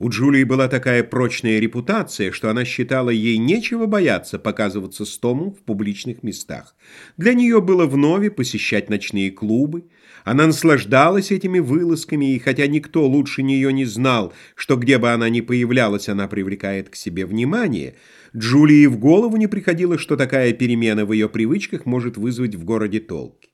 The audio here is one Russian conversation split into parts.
У Джулии была такая прочная репутация, что она считала ей нечего бояться показываться с Томом в публичных местах. Для нее было вновь посещать ночные клубы. Она наслаждалась этими вылазками, и хотя никто лучше нее не знал, что где бы она ни появлялась, она привлекает к себе внимание, Джулии в голову не приходило, что такая перемена в ее привычках может вызвать в городе толки.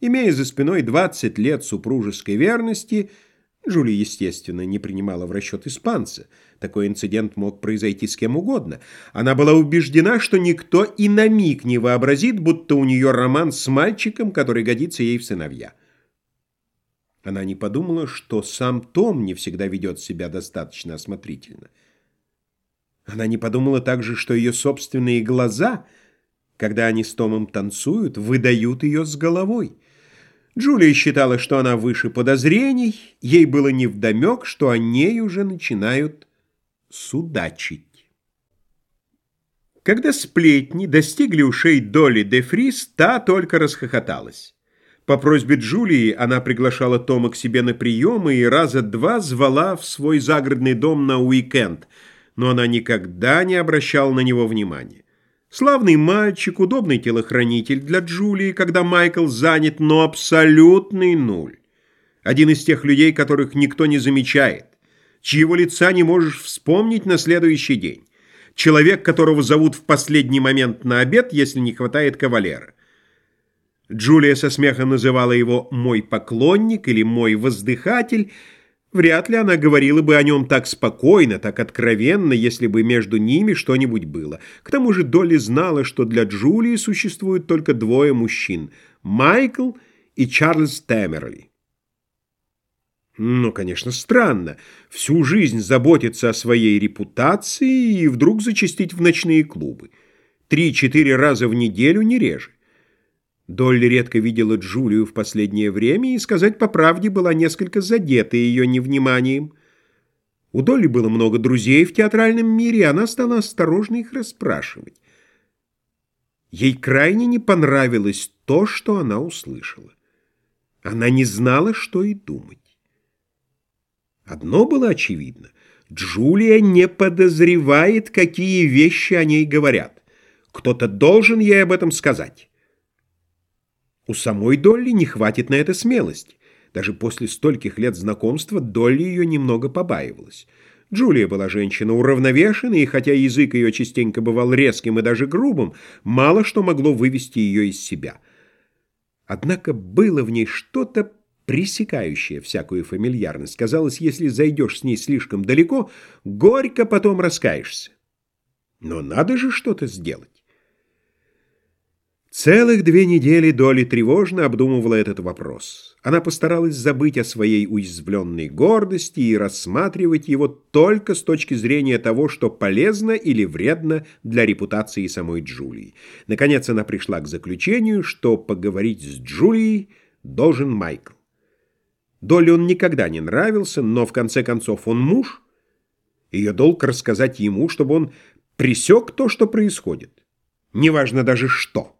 Имея за спиной 20 лет супружеской верности – Жюли, естественно, не принимала в расчет испанца. Такой инцидент мог произойти с кем угодно. Она была убеждена, что никто и на миг не вообразит, будто у нее роман с мальчиком, который годится ей в сыновья. Она не подумала, что сам Том не всегда ведет себя достаточно осмотрительно. Она не подумала также, что ее собственные глаза, когда они с Томом танцуют, выдают ее с головой. Джулия считала, что она выше подозрений, ей было невдомек, что о ней уже начинают судачить. Когда сплетни достигли ушей Долли де Фрис, та только расхохоталась. По просьбе Джулии она приглашала Тома к себе на приемы и раза два звала в свой загородный дом на уикенд, но она никогда не обращала на него внимания. Славный мальчик, удобный телохранитель для Джулии, когда Майкл занят, но абсолютный нуль. Один из тех людей, которых никто не замечает, чьего лица не можешь вспомнить на следующий день. Человек, которого зовут в последний момент на обед, если не хватает кавалера. Джулия со смехом называла его «мой поклонник» или «мой воздыхатель», Вряд ли она говорила бы о нем так спокойно, так откровенно, если бы между ними что-нибудь было. К тому же Долли знала, что для Джулии существует только двое мужчин – Майкл и Чарльз Тэмерли. Ну, конечно, странно. Всю жизнь заботиться о своей репутации и вдруг зачастить в ночные клубы. Три-четыре раза в неделю не реже. Долли редко видела Джулию в последнее время и, сказать по правде, была несколько задета ее невниманием. У Долли было много друзей в театральном мире, и она стала осторожно их расспрашивать. Ей крайне не понравилось то, что она услышала. Она не знала, что и думать. Одно было очевидно. Джулия не подозревает, какие вещи о ней говорят. Кто-то должен ей об этом сказать. У самой Долли не хватит на это смелости. Даже после стольких лет знакомства Долли ее немного побаивалась. Джулия была женщина уравновешенная, и хотя язык ее частенько бывал резким и даже грубым, мало что могло вывести ее из себя. Однако было в ней что-то пресекающее всякую фамильярность. Казалось, если зайдешь с ней слишком далеко, горько потом раскаешься. Но надо же что-то сделать. Целых две недели Доли тревожно обдумывала этот вопрос. Она постаралась забыть о своей уязвленной гордости и рассматривать его только с точки зрения того, что полезно или вредно для репутации самой Джулии. Наконец она пришла к заключению, что поговорить с Джулией должен Майкл. Долли он никогда не нравился, но в конце концов он муж. Ее долг рассказать ему, чтобы он пресек то, что происходит. Неважно даже что.